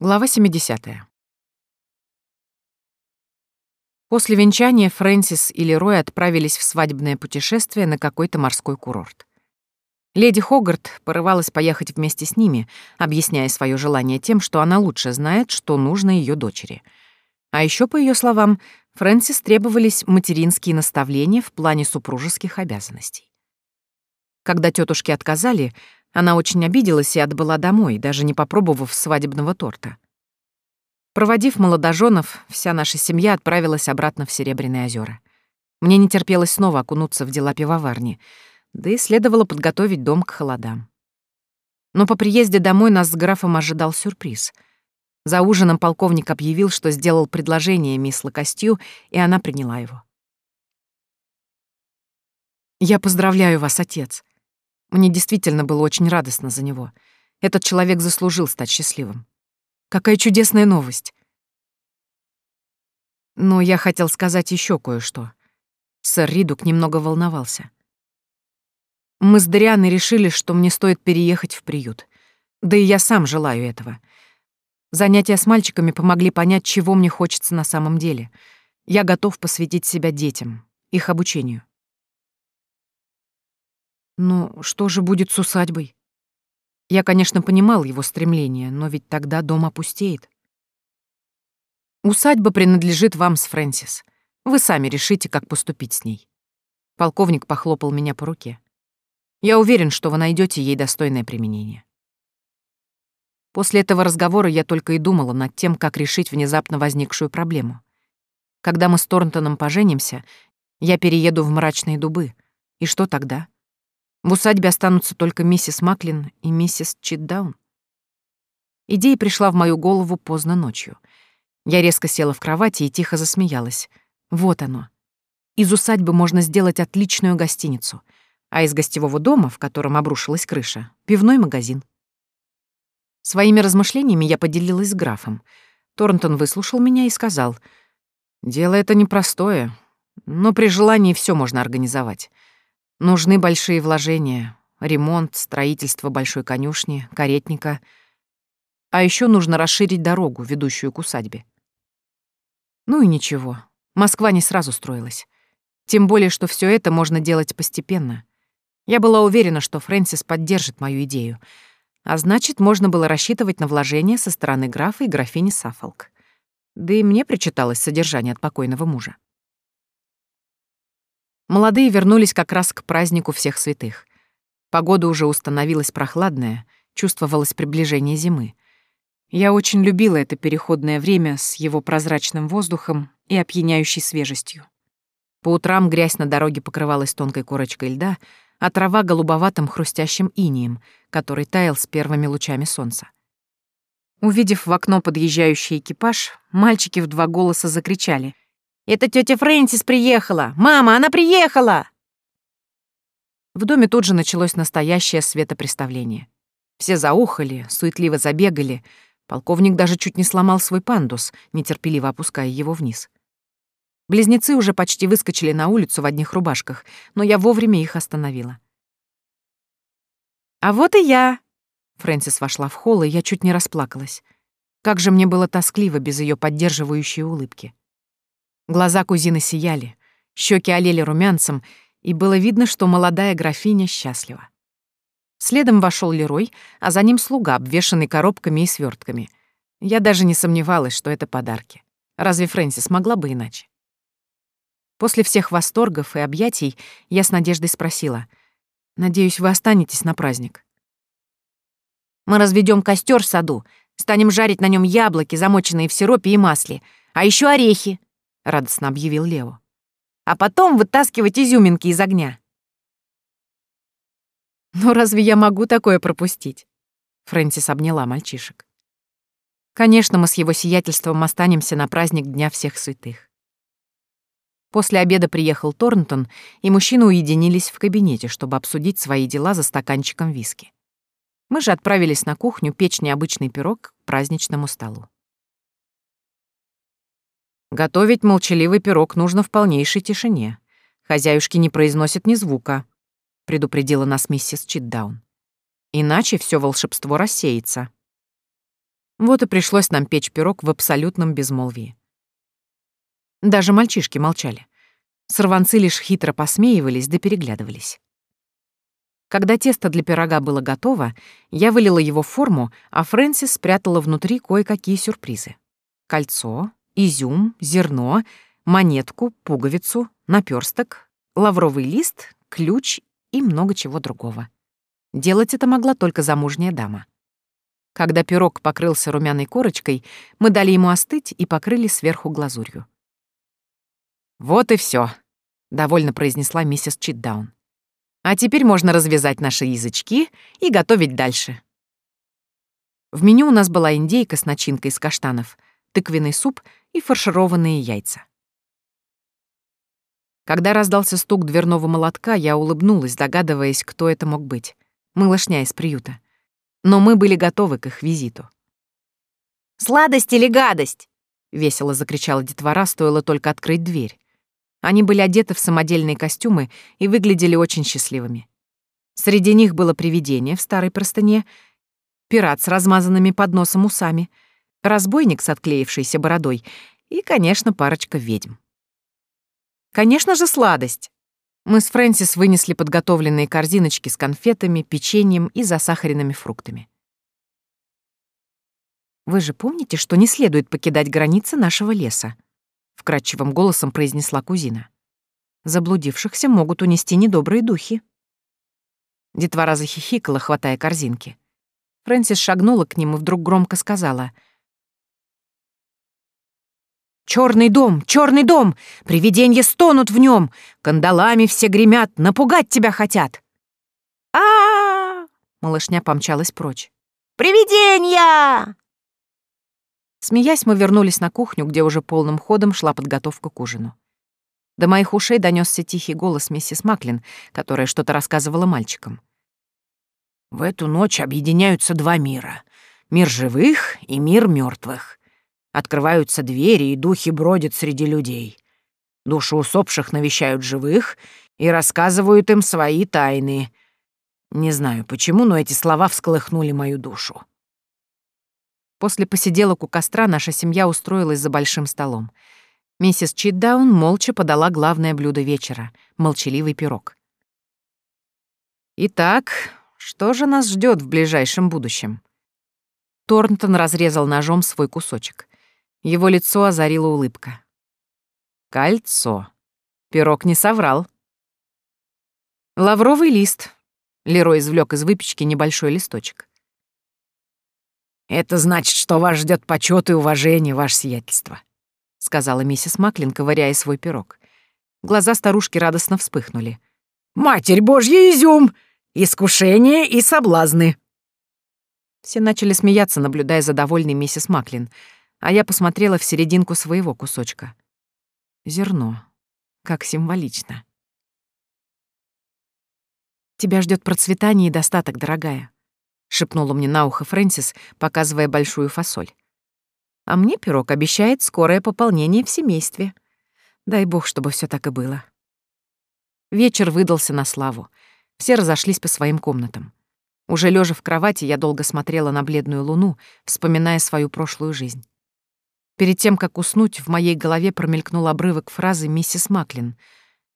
Глава 70. После венчания Фрэнсис и Лерой отправились в свадебное путешествие на какой-то морской курорт. Леди Хогарт порывалась поехать вместе с ними, объясняя свое желание тем, что она лучше знает, что нужно ее дочери. А еще, по ее словам, Фрэнсис требовались материнские наставления в плане супружеских обязанностей. Когда тетушки отказали, она очень обиделась и отбыла домой, даже не попробовав свадебного торта. Проводив молодоженов, вся наша семья отправилась обратно в Серебряные озера. Мне не терпелось снова окунуться в дела пивоварни, да и следовало подготовить дом к холодам. Но по приезде домой нас с графом ожидал сюрприз. За ужином полковник объявил, что сделал предложение мисс Локостью, и она приняла его. «Я поздравляю вас, отец», мне действительно было очень радостно за него. Этот человек заслужил стать счастливым. Какая чудесная новость. Но я хотел сказать еще кое-что. Сэр Ридук немного волновался. Мы с Дрианой решили, что мне стоит переехать в приют. Да и я сам желаю этого. Занятия с мальчиками помогли понять, чего мне хочется на самом деле. Я готов посвятить себя детям, их обучению. Но что же будет с усадьбой? Я, конечно, понимал его стремление, но ведь тогда дом опустеет. Усадьба принадлежит вам с Фрэнсис. Вы сами решите, как поступить с ней. Полковник похлопал меня по руке. Я уверен, что вы найдете ей достойное применение. После этого разговора я только и думала над тем, как решить внезапно возникшую проблему. Когда мы с Торнтоном поженимся, я перееду в мрачные дубы. И что тогда? В усадьбе останутся только миссис Маклин и миссис Читдаун. Идея пришла в мою голову поздно ночью. Я резко села в кровати и тихо засмеялась. Вот оно. Из усадьбы можно сделать отличную гостиницу, а из гостевого дома, в котором обрушилась крыша, — пивной магазин. Своими размышлениями я поделилась с графом. Торнтон выслушал меня и сказал, «Дело это непростое, но при желании все можно организовать. Нужны большие вложения, ремонт, строительство большой конюшни, каретника. А еще нужно расширить дорогу, ведущую к усадьбе. Ну и ничего, Москва не сразу строилась. Тем более, что все это можно делать постепенно. Я была уверена, что Фрэнсис поддержит мою идею, а значит, можно было рассчитывать на вложения со стороны графа и графини Саффолк. Да и мне причиталось содержание от покойного мужа. Молодые вернулись как раз к празднику всех святых. Погода уже установилась прохладная, чувствовалось приближение зимы. Я очень любила это переходное время с его прозрачным воздухом и опьяняющей свежестью. По утрам грязь на дороге покрывалась тонкой корочкой льда, а трава голубоватым хрустящим инием, который таял с первыми лучами солнца. Увидев в окно подъезжающий экипаж, мальчики в два голоса закричали — это тетя Фрэнсис приехала! Мама, она приехала!» В доме тут же началось настоящее светопреставление. Все заухали, суетливо забегали. Полковник даже чуть не сломал свой пандус, нетерпеливо опуская его вниз. Близнецы уже почти выскочили на улицу в одних рубашках, но я вовремя их остановила. «А вот и я!» Фрэнсис вошла в холл, и я чуть не расплакалась. Как же мне было тоскливо без ее поддерживающей улыбки. Глаза кузины сияли, щеки олели румянцем, и было видно, что молодая графиня счастлива. Следом вошел Лерой, а за ним слуга, обвешанный коробками и свертками. Я даже не сомневалась, что это подарки. Разве Фрэнсис могла бы иначе? После всех восторгов и объятий я с надеждой спросила. «Надеюсь, вы останетесь на праздник?» «Мы разведем костер в саду, станем жарить на нем яблоки, замоченные в сиропе и масле, а еще орехи», радостно объявил Лео. А потом вытаскивать изюминки из огня. «Ну разве я могу такое пропустить?» Фрэнсис обняла мальчишек. «Конечно, мы с его сиятельством останемся на праздник Дня всех святых». После обеда приехал Торнтон, и мужчины уединились в кабинете, чтобы обсудить свои дела за стаканчиком виски. Мы же отправились на кухню печь необычный пирог к праздничному столу. Готовить молчаливый пирог нужно в полнейшей тишине. Хозяюшки не произносят ни звука, предупредила нас миссис Читдаун. Иначе все волшебство рассеется. Вот и пришлось нам печь пирог в абсолютном безмолвии. Даже мальчишки молчали. Сорванцы лишь хитро посмеивались да переглядывались. Когда тесто для пирога было готово, я вылила его в форму, а Фрэнсис спрятала внутри кое-какие сюрпризы. Кольцо, изюм, зерно, монетку, пуговицу, наперсток, лавровый лист, ключ и много чего другого. Делать это могла только замужняя дама. Когда пирог покрылся румяной корочкой, мы дали ему остыть и покрыли сверху глазурью. «Вот и все, довольно произнесла миссис Читдаун. А теперь можно развязать наши язычки и готовить дальше. В меню у нас была индейка с начинкой из каштанов, тыквенный суп и фаршированные яйца. Когда раздался стук дверного молотка, я улыбнулась, догадываясь, кто это мог быть. Малышня из приюта. Но мы были готовы к их визиту. «Сладость или гадость?» — весело закричала детвора, стоило только открыть дверь. Они были одеты в самодельные костюмы и выглядели очень счастливыми. Среди них было привидение в старой простыне, пират с размазанными под носом усами, разбойник с отклеившейся бородой и, конечно, парочка ведьм. Конечно же, сладость. Мы с Фрэнсис вынесли подготовленные корзиночки с конфетами, печеньем и засахаренными фруктами. Вы же помните, что не следует покидать границы нашего леса? вкрадчивым голосом произнесла кузина. Заблудившихся могут унести недобрые духи. Детвора захихикала, хватая корзинки. Фрэнсис шагнула к ним и вдруг громко сказала. «Чёрный дом! Чёрный дом! Привиденья стонут в нём! Кандалами все гремят, напугать тебя хотят!» а, -а, -а Малышня помчалась прочь. «Привидения!» Смеясь, мы вернулись на кухню, где уже полным ходом шла подготовка к ужину. До моих ушей донесся тихий голос миссис Маклин, которая что-то рассказывала мальчикам. «В эту ночь объединяются два мира — мир живых и мир мертвых. Открываются двери, и духи бродят среди людей. Души усопших навещают живых и рассказывают им свои тайны. Не знаю почему, но эти слова всколыхнули мою душу. После посиделок у костра наша семья устроилась за большим столом. Миссис Читдаун молча подала главное блюдо вечера — молчаливый пирог. «Итак, что же нас ждет в ближайшем будущем?» Торнтон разрезал ножом свой кусочек. Его лицо озарила улыбка. «Кольцо. Пирог не соврал». «Лавровый лист». Лерой извлек из выпечки небольшой листочек. «Это значит, что вас ждет почет и уважение, ваше сиятельство», — сказала миссис Маклин, ковыряя свой пирог. Глаза старушки радостно вспыхнули. «Матерь Божья, изюм! Искушение и соблазны!» Все начали смеяться, наблюдая за довольной миссис Маклин, а я посмотрела в серединку своего кусочка. Зерно. Как символично. «Тебя ждет процветание и достаток, дорогая», — шепнула мне на ухо Фрэнсис, показывая большую фасоль. «А мне пирог обещает скорое пополнение в семействе. Дай бог, чтобы все так и было». Вечер выдался на славу. Все разошлись по своим комнатам. Уже лежа в кровати, я долго смотрела на бледную луну, вспоминая свою прошлую жизнь. Перед тем, как уснуть, в моей голове промелькнул обрывок фразы миссис Маклин.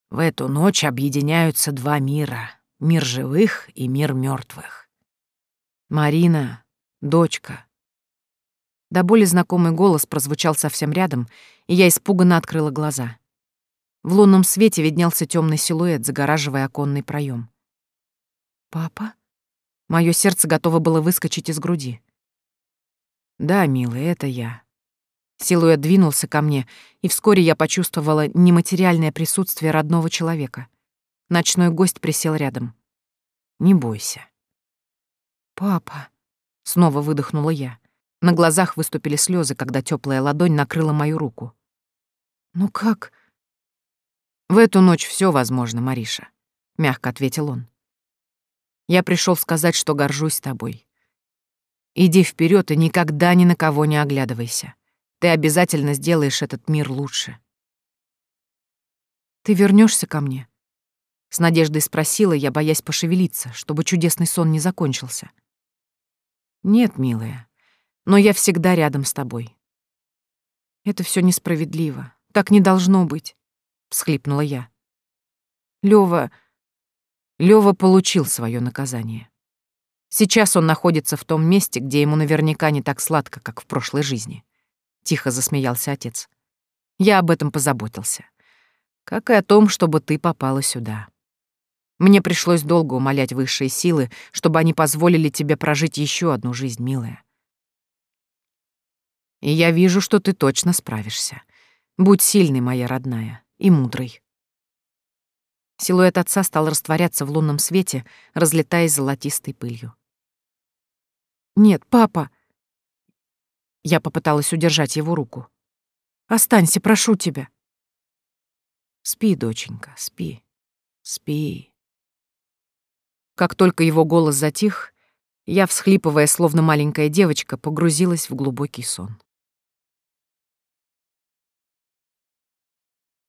«В эту ночь объединяются два мира — мир живых и мир мертвых. «Марина, дочка». До боли знакомый голос прозвучал совсем рядом, и я испуганно открыла глаза. В лунном свете виднелся темный силуэт, загораживая оконный проем. «Папа?» Мое сердце готово было выскочить из груди. «Да, милый, это я». Силуэт двинулся ко мне, и вскоре я почувствовала нематериальное присутствие родного человека. Ночной гость присел рядом. «Не бойся. «Папа!» — снова выдохнула я. На глазах выступили слезы, когда теплая ладонь накрыла мою руку. «Ну как?» «В эту ночь все возможно, Мариша», — мягко ответил он. «Я пришел сказать, что горжусь тобой. Иди вперед и никогда ни на кого не оглядывайся. Ты обязательно сделаешь этот мир лучше». «Ты вернешься ко мне?» С надеждой спросила я, боясь пошевелиться, чтобы чудесный сон не закончился. «Нет, милая, Но я всегда рядом с тобой. Это все несправедливо. Так не должно быть, всхлипнула я. Лёва... Лёва получил свое наказание. Сейчас он находится в том месте, где ему наверняка не так сладко, как в прошлой жизни. Тихо засмеялся отец. Я об этом позаботился. Как и о том, чтобы ты попала сюда. Мне пришлось долго умолять высшие силы, чтобы они позволили тебе прожить еще одну жизнь, милая. И я вижу, что ты точно справишься. Будь сильной, моя родная, и мудрой. Силуэт отца стал растворяться в лунном свете, разлетаясь золотистой пылью. «Нет, папа!» Я попыталась удержать его руку. «Останься, прошу тебя!» «Спи, доченька, спи, спи». Как только его голос затих, я, всхлипывая, словно маленькая девочка, погрузилась в глубокий сон.